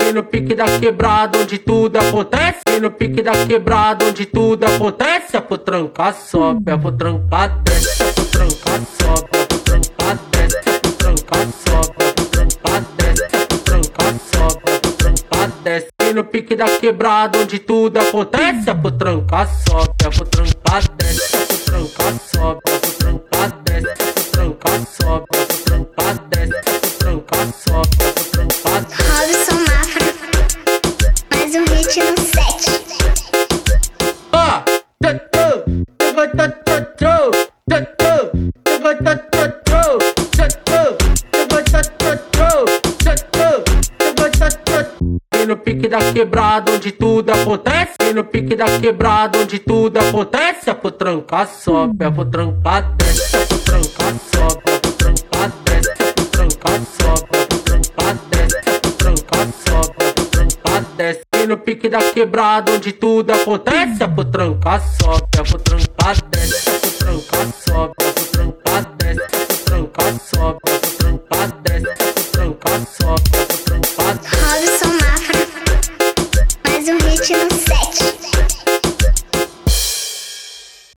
E no pique da quebrada onde tudo acontece. No pique da quebrada onde tudo acontece. É pro trancar, sobe, é pro trancar, desce. É pro trancar, sobe, é pro trancar, desce. É pro trancar, sobe, é pro trancar, desce. É pro trancar, sobe, é pro trancar, desce. No pique da quebrada onde tudo acontece. É pro trancar, sobe, é pro trancar, desce. É pro trancar, sobe, é pro trancar, desce. É pro trancar, sobe, é pro trancar, desce. É pro trancar, sobe, é pro trancar, desce. Robson Mafra. Mais um hit no set. Ah! E no pique da quebrada onde tudo acontece. E no pique da quebrada onde tudo acontece. É pro trancar, sobe, é pro trancar, desce. É pro trancar, sobe, é pro trancar, desce. É pro trancar, sobe, é pro trancar, desce. É pro trancar, sobe, é pro trancar, desce. E no pique da quebrada onde tudo acontece. É pro trancar, sobe, é pro trancar, desce. É pro trancar, sobe, é pro